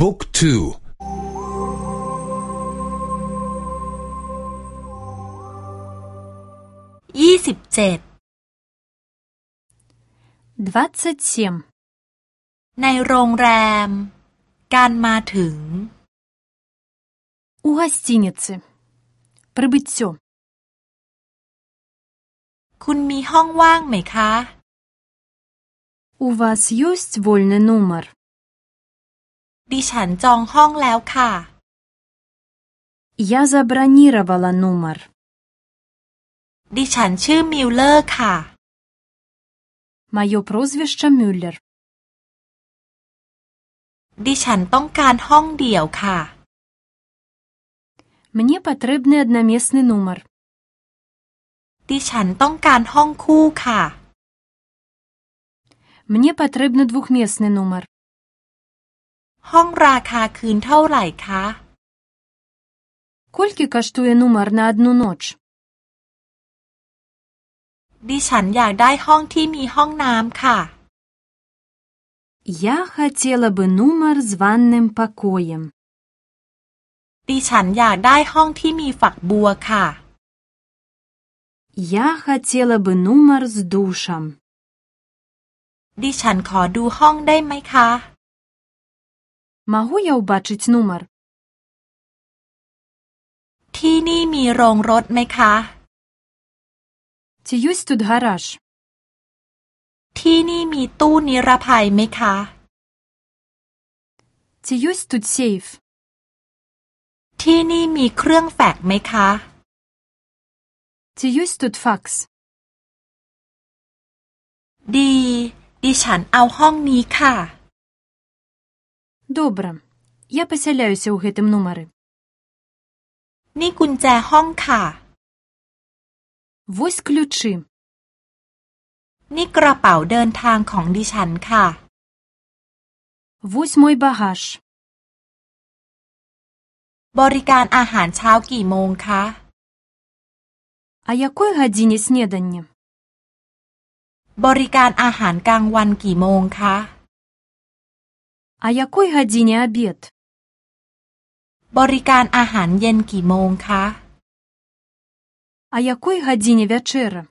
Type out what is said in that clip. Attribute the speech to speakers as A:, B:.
A: บุ๊กทู
B: ยี่สิบเจ็ดในโรงแรม การมาถึง
C: У гостинице. Прибыття.
B: คุณมีห้องว่างไหมคะ
C: У вас есть вольный номер?
B: ดิฉันจองห้องแล้วค่ะ
C: Я забронировала номер.
B: ดิฉันชื่อมิลเลอร์ค่ะ
C: Мое прозвище Мюллер.
B: ดิฉันต้องการห้องเดี่ยวค่ะ
C: Мне потрібний одномісний номер.
B: ดิฉันต้องการห้องคู่ค่ะ
C: Мне потрібний двохмісний номер.
B: ห้องราคาคืนเท่าไหร่คะ
C: Колькі коштує номер на одну ноч?
B: ดิฉันอยากได้ห้องที่มีห้องน้ำค่ะ
C: Я хотела бы номер з ванним покоем.
B: ดิฉันอยากได้ห้องที่มีฝักบัวค่ะ
C: Я хотела бы номер з душем.
B: ดิฉันขอดูห้องได้ไหมคะ
C: Могу я убачить номер?
B: ที่นี่มีโรงรถไหมคะ
C: Ці ёсць тут гараж?
B: ที่นี่มีตู้นิรภัยไหมคะ
C: Ці ёсць тут сейф?
B: ที่นี่มีเครื่องแฟกซ์ไหมคะ
C: Ці ёсць тут факс?
B: ดี ดิฉันเอาห้องนี้ค่ะ
C: Добра. Я пасяляюся ў гэтым нумары.
B: นี่กุญแจห้องค่ะ
C: Вось ключы.
B: นี่กระเป๋าเดินทางของดิฉันค่ะ
C: Вось мой багаж.
B: บริการอาหารเช้ากี่โมงคะ
C: А якой гадзіне снеданне?
B: บริการอาหารกลางวันกี่โมงคะ
C: А якой гадзіне абед?
B: บริการอาหารเย็นกี่โมงคะ
C: А якой гадзіне вячэра?